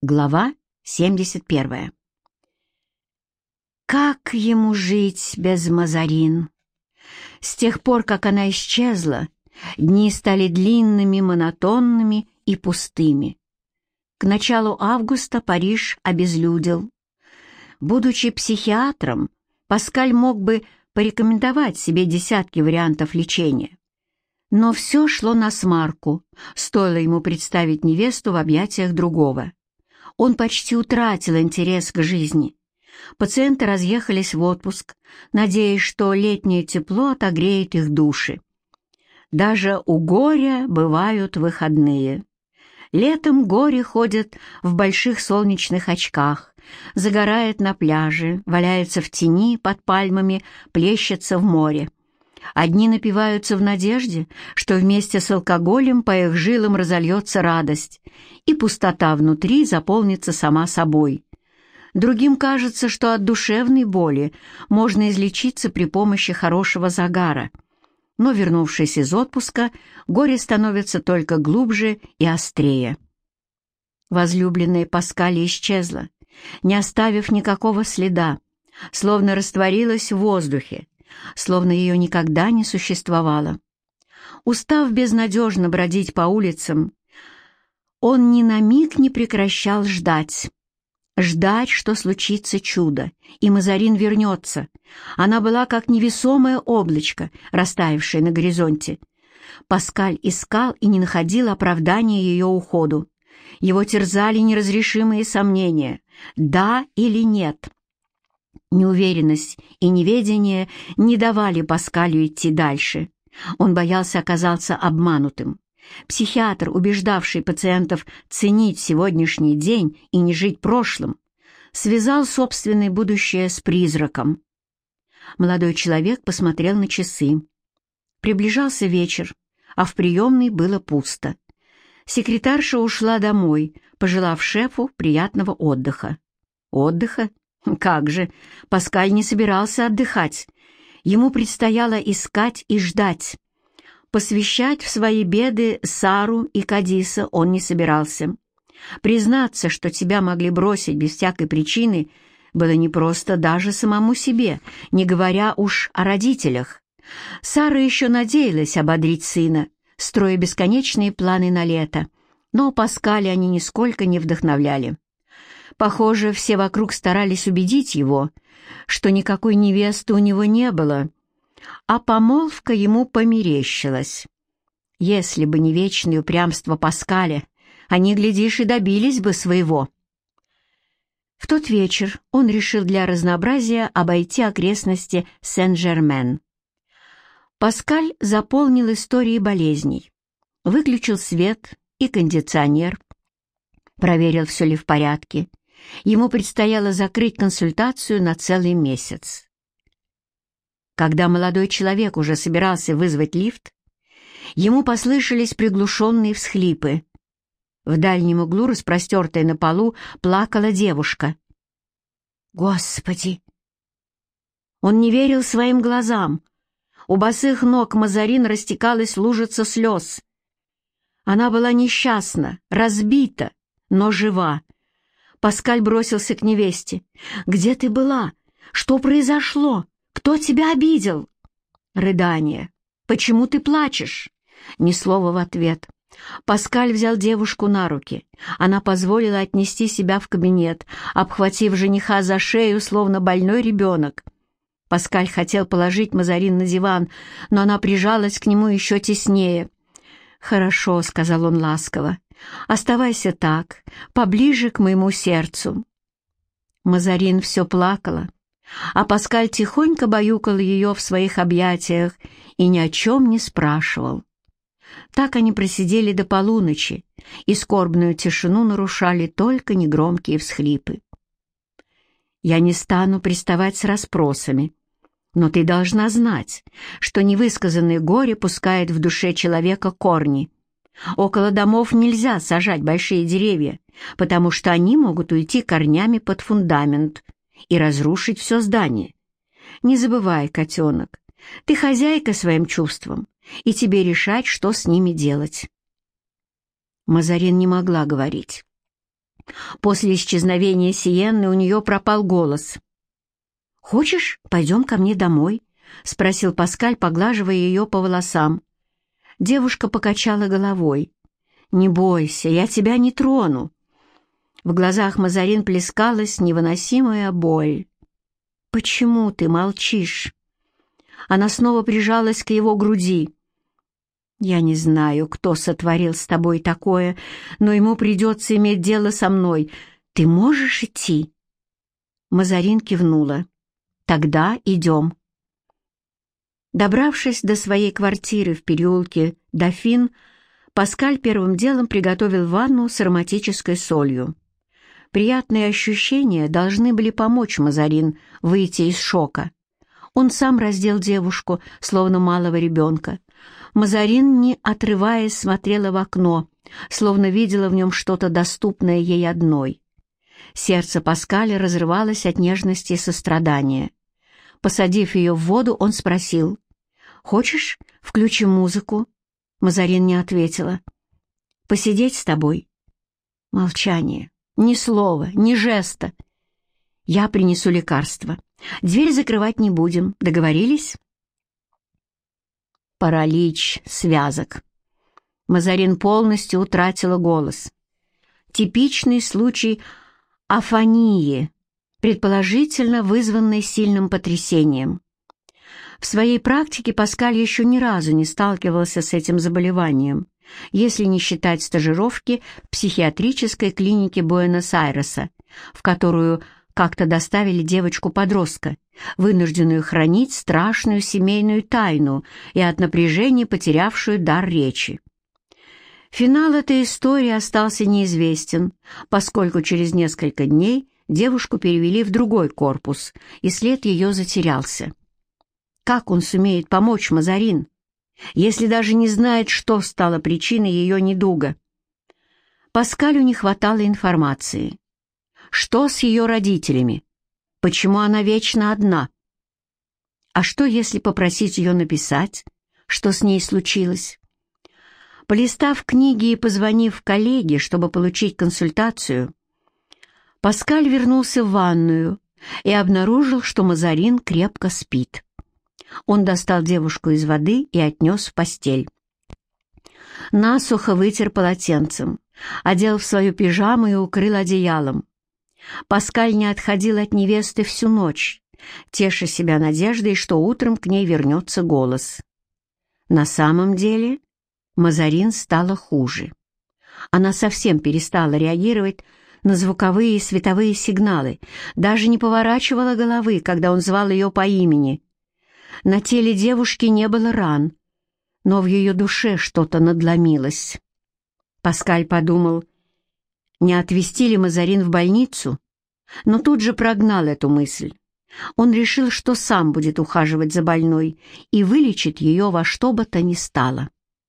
Глава 71. Как ему жить без Мазарин? С тех пор, как она исчезла, дни стали длинными, монотонными и пустыми. К началу августа Париж обезлюдил. Будучи психиатром, Паскаль мог бы порекомендовать себе десятки вариантов лечения. Но все шло на смарку, стоило ему представить невесту в объятиях другого. Он почти утратил интерес к жизни. Пациенты разъехались в отпуск, надеясь, что летнее тепло отогреет их души. Даже у горя бывают выходные. Летом горе ходит в больших солнечных очках, загорает на пляже, валяется в тени под пальмами, плещется в море. Одни напиваются в надежде, что вместе с алкоголем по их жилам разольется радость, и пустота внутри заполнится сама собой. Другим кажется, что от душевной боли можно излечиться при помощи хорошего загара. Но, вернувшись из отпуска, горе становится только глубже и острее. Возлюбленная Паскали исчезла, не оставив никакого следа, словно растворилась в воздухе, словно ее никогда не существовало. Устав безнадежно бродить по улицам, он ни на миг не прекращал ждать. Ждать, что случится чудо, и Мазарин вернется. Она была как невесомое облачко, растаявшее на горизонте. Паскаль искал и не находил оправдания ее уходу. Его терзали неразрешимые сомнения, да или нет. Неуверенность и неведение не давали Паскалю идти дальше. Он боялся оказаться обманутым. Психиатр, убеждавший пациентов ценить сегодняшний день и не жить прошлым, связал собственное будущее с призраком. Молодой человек посмотрел на часы. Приближался вечер, а в приемной было пусто. Секретарша ушла домой, пожелав шефу приятного отдыха. Отдыха? Как же, Паскаль не собирался отдыхать. Ему предстояло искать и ждать. Посвящать в свои беды Сару и Кадиса он не собирался. Признаться, что тебя могли бросить без всякой причины, было непросто даже самому себе, не говоря уж о родителях. Сара еще надеялась ободрить сына, строя бесконечные планы на лето, но Паскаля они нисколько не вдохновляли. Похоже, все вокруг старались убедить его, что никакой невесты у него не было, а помолвка ему померещилась. Если бы не вечное упрямство Паскаля, они, глядишь, и добились бы своего. В тот вечер он решил для разнообразия обойти окрестности Сен-Жермен. Паскаль заполнил истории болезней, выключил свет и кондиционер, проверил, все ли в порядке, Ему предстояло закрыть консультацию на целый месяц. Когда молодой человек уже собирался вызвать лифт, ему послышались приглушенные всхлипы. В дальнем углу, распростертая на полу, плакала девушка. «Господи!» Он не верил своим глазам. У босых ног Мазарин растекалась лужица слез. Она была несчастна, разбита, но жива. Паскаль бросился к невесте. «Где ты была? Что произошло? Кто тебя обидел?» Рыдание. «Почему ты плачешь?» Ни слова в ответ. Паскаль взял девушку на руки. Она позволила отнести себя в кабинет, обхватив жениха за шею, словно больной ребенок. Паскаль хотел положить Мазарин на диван, но она прижалась к нему еще теснее. «Хорошо», — сказал он ласково. Оставайся так, поближе к моему сердцу». Мазарин все плакала, а Паскаль тихонько баюкал ее в своих объятиях и ни о чем не спрашивал. Так они просидели до полуночи, и скорбную тишину нарушали только негромкие всхлипы. «Я не стану приставать с расспросами», но ты должна знать, что невысказанное горе пускает в душе человека корни. Около домов нельзя сажать большие деревья, потому что они могут уйти корнями под фундамент и разрушить все здание. Не забывай, котенок, ты хозяйка своим чувствам, и тебе решать, что с ними делать. Мазарин не могла говорить. После исчезновения Сиенны у нее пропал голос. «Хочешь, пойдем ко мне домой?» — спросил Паскаль, поглаживая ее по волосам. Девушка покачала головой. «Не бойся, я тебя не трону». В глазах Мазарин плескалась невыносимая боль. «Почему ты молчишь?» Она снова прижалась к его груди. «Я не знаю, кто сотворил с тобой такое, но ему придется иметь дело со мной. Ты можешь идти?» Мазарин кивнула. «Тогда идем». Добравшись до своей квартиры в переулке Дофин, Паскаль первым делом приготовил ванну с ароматической солью. Приятные ощущения должны были помочь Мазарин выйти из шока. Он сам раздел девушку, словно малого ребенка. Мазарин, не отрываясь, смотрела в окно, словно видела в нем что-то доступное ей одной. Сердце Паскаля разрывалось от нежности и сострадания. Посадив ее в воду, он спросил, «Хочешь, включим музыку?» Мазарин не ответила. «Посидеть с тобой?» Молчание. Ни слова, ни жеста. «Я принесу лекарство. Дверь закрывать не будем. Договорились?» Паралич связок. Мазарин полностью утратила голос. Типичный случай афонии, предположительно вызванной сильным потрясением. В своей практике Паскаль еще ни разу не сталкивался с этим заболеванием, если не считать стажировки в психиатрической клинике Буэнос-Айреса, в которую как-то доставили девочку-подростка, вынужденную хранить страшную семейную тайну и от напряжения потерявшую дар речи. Финал этой истории остался неизвестен, поскольку через несколько дней девушку перевели в другой корпус, и след ее затерялся. Как он сумеет помочь Мазарин, если даже не знает, что стало причиной ее недуга? Паскалю не хватало информации. Что с ее родителями? Почему она вечно одна? А что, если попросить ее написать, что с ней случилось? Полистав книги и позвонив коллеге, чтобы получить консультацию, Паскаль вернулся в ванную и обнаружил, что Мазарин крепко спит. Он достал девушку из воды и отнес в постель. Насухо вытер полотенцем, одел в свою пижаму и укрыл одеялом. Паскаль не отходил от невесты всю ночь, теша себя надеждой, что утром к ней вернется голос. На самом деле Мазарин стала хуже. Она совсем перестала реагировать на звуковые и световые сигналы, даже не поворачивала головы, когда он звал ее по имени. На теле девушки не было ран, но в ее душе что-то надломилось. Паскаль подумал, не отвезти ли Мазарин в больницу, но тут же прогнал эту мысль. Он решил, что сам будет ухаживать за больной и вылечит ее во что бы то ни стало.